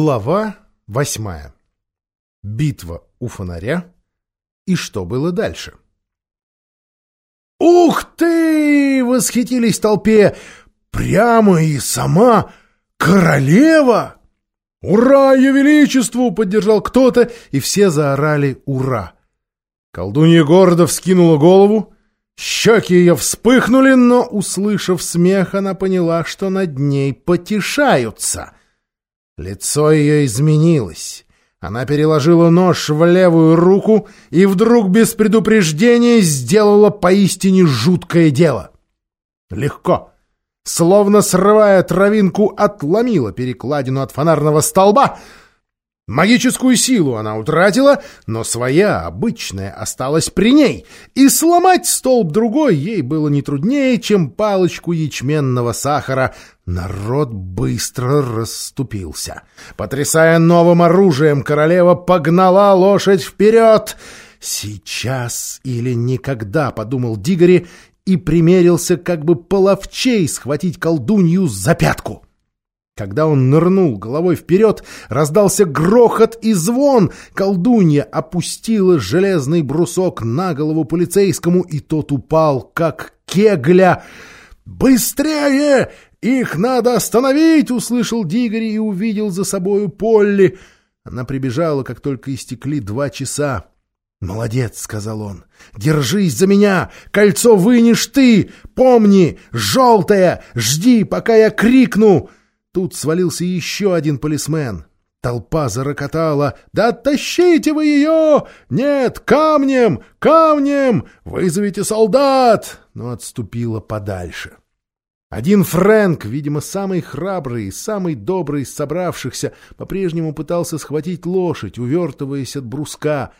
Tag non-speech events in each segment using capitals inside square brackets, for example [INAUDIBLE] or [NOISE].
Глава восьмая. Битва у фонаря. И что было дальше? «Ух ты!» — восхитились толпе. «Прямо и сама королева!» «Ура, ее величеству!» — поддержал кто-то, и все заорали «Ура!». Колдунья города вскинула голову, щеки ее вспыхнули, но, услышав смех, она поняла, что над ней потешаются — Лицо ее изменилось. Она переложила нож в левую руку и вдруг без предупреждения сделала поистине жуткое дело. Легко, словно срывая травинку, отломила перекладину от фонарного столба — Магическую силу она утратила, но своя, обычная, осталась при ней, и сломать столб другой ей было не труднее, чем палочку ячменного сахара. Народ быстро расступился. Потрясая новым оружием, королева погнала лошадь вперед. «Сейчас или никогда», — подумал Дигори, и примерился как бы половчей схватить колдунью за пятку. Когда он нырнул головой вперед, раздался грохот и звон. Колдунья опустила железный брусок на голову полицейскому, и тот упал, как кегля. «Быстрее! Их надо остановить!» — услышал Дигори и увидел за собою Полли. Она прибежала, как только истекли два часа. «Молодец», — сказал он, — «держись за меня! Кольцо вынешь ты! Помни! Желтое! Жди, пока я крикну!» Тут свалился еще один полисмен. Толпа зарокотала. «Да тащите вы ее! Нет, камнем! Камнем! Вызовите солдат!» Но отступила подальше. Один Фрэнк, видимо, самый храбрый и самый добрый из собравшихся, по-прежнему пытался схватить лошадь, увертываясь от бруска.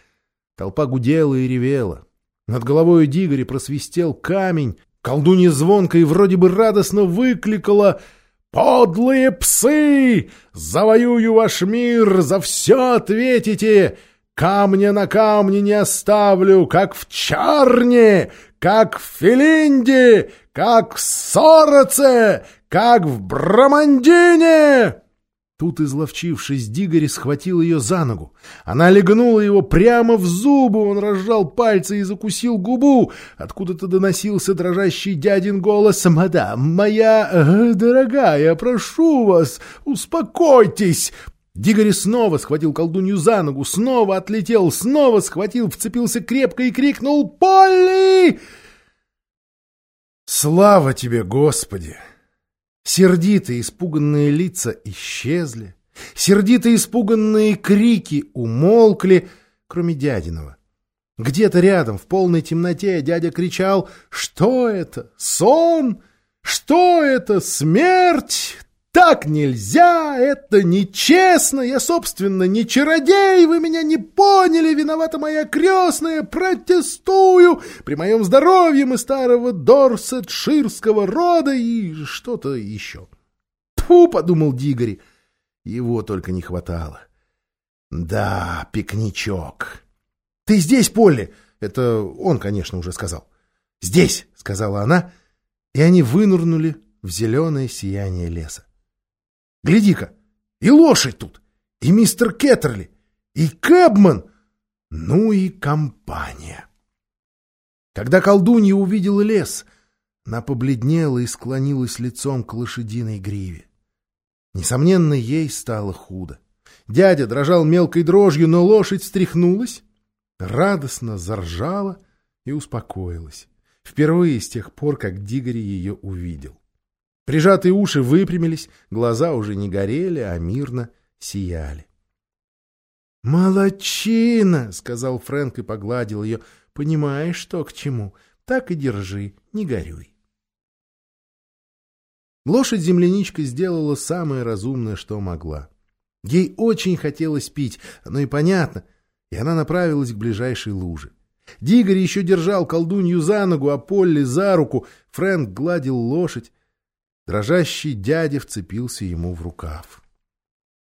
Толпа гудела и ревела. Над головой Дигори просвистел камень. Колдунья звонко и вроде бы радостно выкликала — «Подлые псы! Завоюю ваш мир, за все ответите! Камня на камне не оставлю, как в Чарне, как в Филинде, как в Сороце, как в Брамандине!» Тут, изловчившись, Дигори схватил ее за ногу. Она легнула его прямо в зубы, он разжал пальцы и закусил губу. Откуда-то доносился дрожащий дядин голос. «Мадам, моя э, дорогая, прошу вас, успокойтесь!» Дигори снова схватил колдунью за ногу, снова отлетел, снова схватил, вцепился крепко и крикнул «Полли!» «Слава тебе, Господи!» Сердитые испуганные лица исчезли, сердитые испуганные крики умолкли, кроме дядиного. Где-то рядом, в полной темноте, дядя кричал «Что это? Сон? Что это? Смерть? Так нельзя! Это нечестно! Я, собственно, не чародей! Вы меня не поняли! Виновата моя крестная! Протестую! При моем здоровье мы старого Дорсетширского рода и что-то еще!» «Тьфу!» — подумал Дигори. Его только не хватало. «Да, пикничок!» «Ты здесь, Полли!» Это он, конечно, уже сказал. «Здесь!» — сказала она, и они вынырнули в зеленое сияние леса. Гляди-ка, и лошадь тут, и мистер Кеттерли, и Кэбман, ну и компания. Когда колдунья увидела лес, она побледнела и склонилась лицом к лошадиной гриве. Несомненно, ей стало худо. Дядя дрожал мелкой дрожью, но лошадь встряхнулась, радостно заржала и успокоилась. Впервые с тех пор, как Дигори ее увидел. Прижатые уши выпрямились, глаза уже не горели, а мирно сияли. «Молодчина!» — сказал Фрэнк и погладил ее. «Понимаешь, что к чему? Так и держи, не горюй». Лошадь-земляничка сделала самое разумное, что могла. Ей очень хотелось пить, но и понятно, и она направилась к ближайшей луже. Дигори еще держал колдунью за ногу, а Полли за руку. Фрэнк гладил лошадь, Дрожащий дядя вцепился ему в рукав.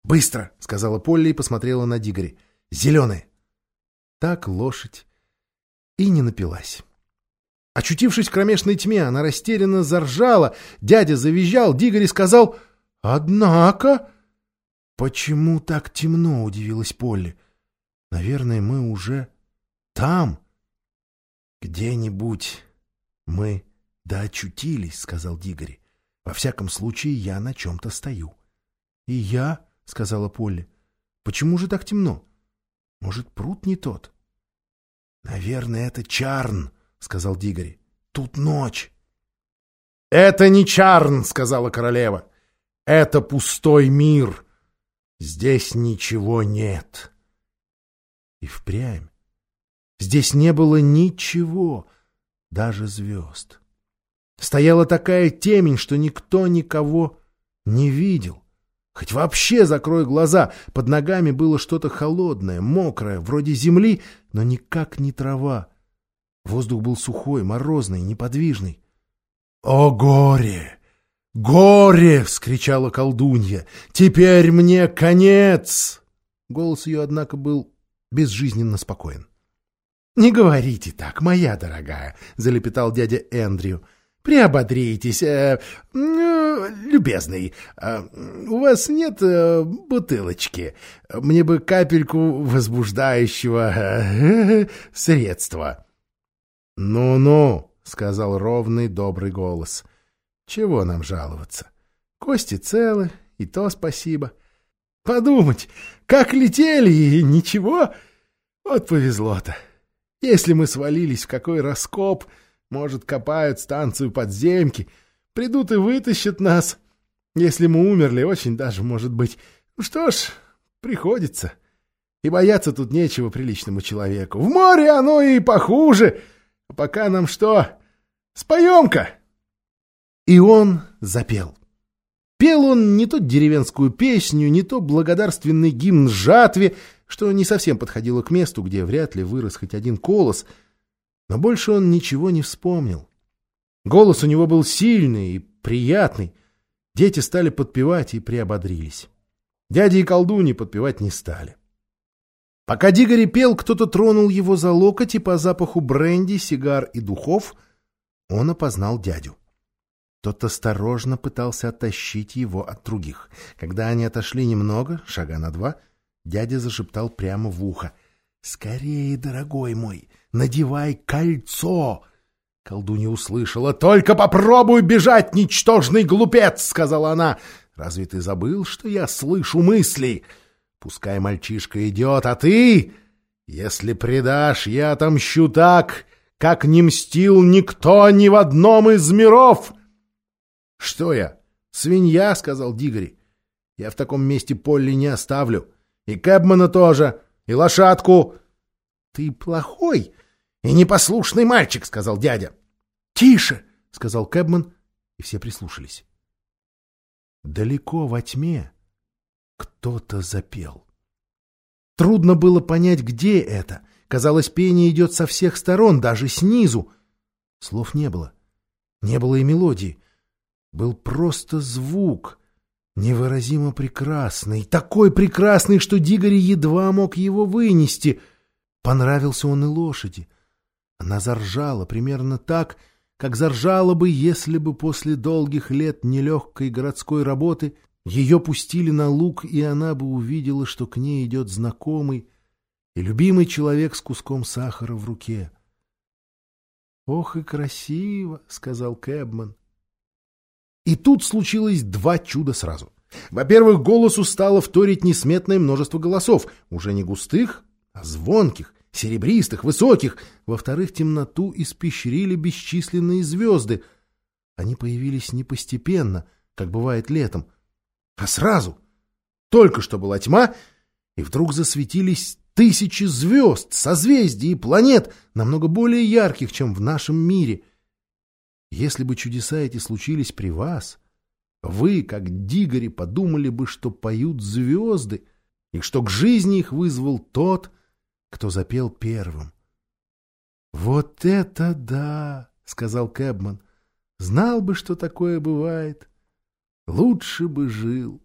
«Быстро!» — сказала Полли и посмотрела на Дигори. «Зеленые!» Так лошадь и не напилась. Очутившись в кромешной тьме, она растерянно заржала. Дядя завизжал, Дигори сказал «Однако...» «Почему так темно?» — удивилась Полли. «Наверное, мы уже там?» «Где-нибудь мы да очутились», — сказал Дигори. «Во всяком случае, я на чем-то стою». «И я?» — сказала Полли. «Почему же так темно? Может, пруд не тот?» «Наверное, это Чарн», — сказал Дигори. «Тут ночь». «Это не Чарн», — сказала королева. «Это пустой мир. Здесь ничего нет». И впрямь. Здесь не было ничего, даже звезд. Стояла такая темень, что никто никого не видел. Хоть вообще закрой глаза, под ногами было что-то холодное, мокрое, вроде земли, но никак не трава. Воздух был сухой, морозный, неподвижный. «О горе! Горе!» — вскричала колдунья. «Теперь мне конец!» Голос ее, однако, был безжизненно спокоен. «Не говорите так, моя дорогая», — залепетал дядя Эндрю. Приободритесь, э, э, любезный. Э, у вас нет э, бутылочки? Мне бы капельку возбуждающего э, [LAUGHS] средства. Ну-ну, сказал ровный добрый голос. Чего нам жаловаться? Кости целы, и то спасибо. Подумать, как летели и ничего. Вот повезло-то. Если мы свалились в какой раскоп, может, копают станцию подземки, придут и вытащат нас. Если мы умерли, очень даже может быть. Ну что ж, приходится. И бояться тут нечего приличному человеку. В море оно и похуже. А пока нам что? Споем-ка!» И он запел. Пел он не то деревенскую песню, не то благодарственный гимн жатве, что не совсем подходило к месту, где вряд ли вырос хоть один колос — но больше он ничего не вспомнил. Голос у него был сильный и приятный. Дети стали подпевать и приободрились. Дяди и колдуни подпевать не стали. Пока Дигори пел, кто-то тронул его за локоть, и по запаху бренди, сигар и духов он опознал дядю. Тот осторожно пытался оттащить его от других. Когда они отошли немного, шага на два, дядя зашептал прямо в ухо. — Скорее, дорогой мой! — надевай кольцо!» Колдунья услышала. «Только попробуй бежать, ничтожный глупец!» — сказала она. «Разве ты забыл, что я слышу мысли? Пускай мальчишка идет, а ты, если предашь, я отомщу так, как не мстил никто ни в одном из миров!» «Что я? Свинья?» — сказал Дигори. «Я в таком месте Полли не оставлю. И Кэбмана тоже, и лошадку». «Ты плохой!» И непослушный мальчик, — сказал дядя. — Тише, — сказал Кэбман, и все прислушались. Далеко во тьме кто-то запел. Трудно было понять, где это. Казалось, пение идет со всех сторон, даже снизу. Слов не было. Не было и мелодии. Был просто звук, невыразимо прекрасный, такой прекрасный, что Дигори едва мог его вынести. Понравился он и лошади. Она заржала примерно так, как заржала бы, если бы после долгих лет нелегкой городской работы ее пустили на луг, и она бы увидела, что к ней идет знакомый и любимый человек с куском сахара в руке. «Ох и красиво!» — сказал Кэбман. И тут случилось два чуда сразу. Во-первых, голосу стало вторить несметное множество голосов, уже не густых, а звонких, серебристых, высоких. Во-вторых, темноту испещрили бесчисленные звезды. Они появились не постепенно, как бывает летом, а сразу. Только что была тьма, и вдруг засветились тысячи звезд, созвездий и планет, намного более ярких, чем в нашем мире. Если бы чудеса эти случились при вас, вы, как дигори, подумали бы, что поют звезды, и что к жизни их вызвал тот, кто запел первым. «Вот это да!» — сказал Кэбман. «Знал бы, что такое бывает. Лучше бы жил».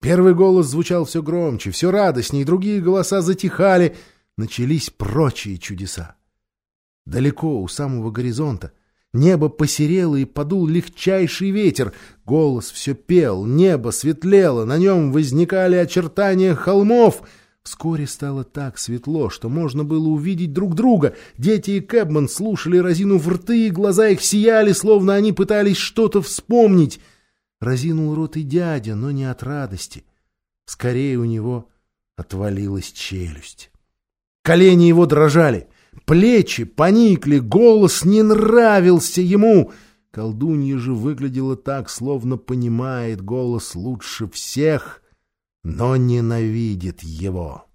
Первый голос звучал все громче, все радостнее, другие голоса затихали. Начались прочие чудеса. Далеко, у самого горизонта, Небо посерело и подул легчайший ветер. Голос все пел, небо светлело, на нем возникали очертания холмов. Вскоре стало так светло, что можно было увидеть друг друга. Дети и Кэбман слушали разину в рты, и глаза их сияли, словно они пытались что-то вспомнить. Разинул рот и дядя, но не от радости. Скорее у него отвалилась челюсть. Колени его дрожали. Плечи поникли, голос не нравился ему. Колдунья же выглядела так, словно понимает голос лучше всех, но ненавидит его.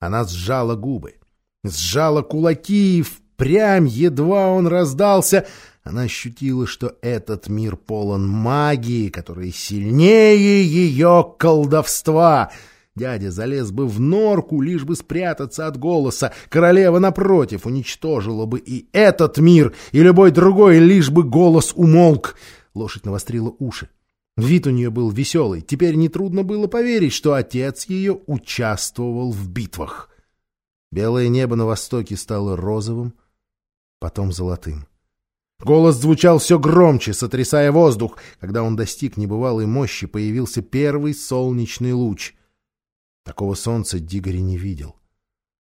Она сжала губы, сжала кулаки, и впрямь, едва он раздался, она ощутила, что этот мир полон магии, которая сильнее ее колдовства — Дядя залез бы в норку, лишь бы спрятаться от голоса. Королева, напротив, уничтожила бы и этот мир, и любой другой, лишь бы голос умолк. Лошадь навострила уши. Вид у нее был веселый. Теперь нетрудно было поверить, что отец ее участвовал в битвах. Белое небо на востоке стало розовым, потом золотым. Голос звучал все громче, сотрясая воздух. Когда он достиг небывалой мощи, появился первый солнечный луч — Такого солнца Дигори не видел.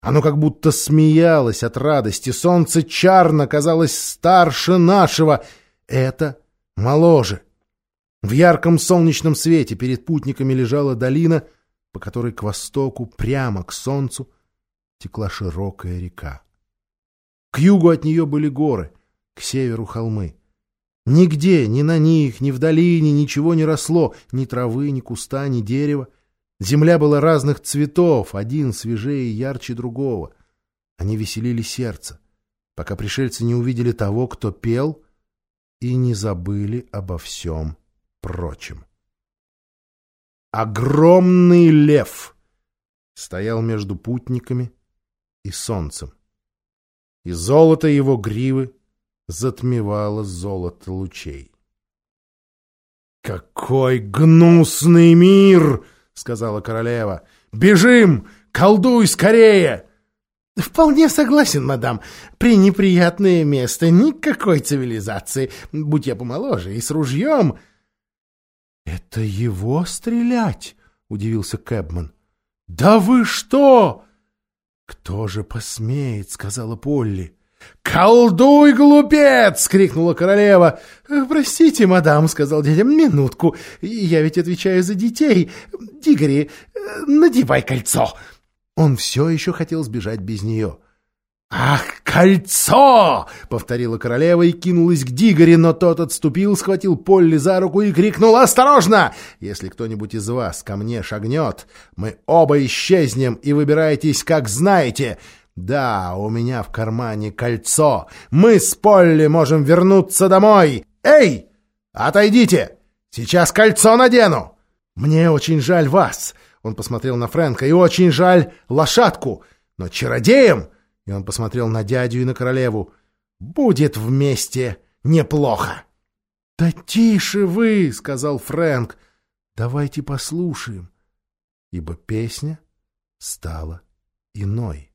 Оно как будто смеялось от радости. Солнце чарно казалось старше нашего. Это моложе. В ярком солнечном свете перед путниками лежала долина, по которой к востоку, прямо к солнцу, текла широкая река. К югу от нее были горы, к северу холмы. Нигде, ни на них, ни в долине ничего не росло, ни травы, ни куста, ни дерева. Земля была разных цветов, один свежее и ярче другого. Они веселили сердце, пока пришельцы не увидели того, кто пел, и не забыли обо всем прочем. Огромный лев стоял между путниками и солнцем, и золото его гривы затмевало золото лучей. «Какой гнусный мир!» — сказала королева. «Бежим! Колдуй скорее!» «Вполне согласен, мадам. Пренеприятное место, никакой цивилизации. Будь я помоложе и с ружьем...» «Это его стрелять?» — удивился Кэбман. «Да вы что?» «Кто же посмеет?» — сказала Полли. «Колдуй, глупец!» — крикнула королева. «Простите, мадам», — сказал дядя, — «минутку. Я ведь отвечаю за детей. Дигори, надевай кольцо». Он все еще хотел сбежать без нее. «Ах, кольцо!» — повторила королева и кинулась к Дигори, но тот отступил, схватил Полли за руку и крикнул «Осторожно! Если кто-нибудь из вас ко мне шагнет, мы оба исчезнем и выбирайтесь, как знаете. Да, у меня в кармане кольцо. Мы с Полли можем вернуться домой. Эй, отойдите! Сейчас кольцо надену. Мне очень жаль вас. Он посмотрел на Фрэнка. И очень жаль лошадку. Но чародеем... И он посмотрел на дядю и на королеву. Будет вместе неплохо. — Да тише вы, — сказал Фрэнк. — Давайте послушаем. Ибо песня стала иной.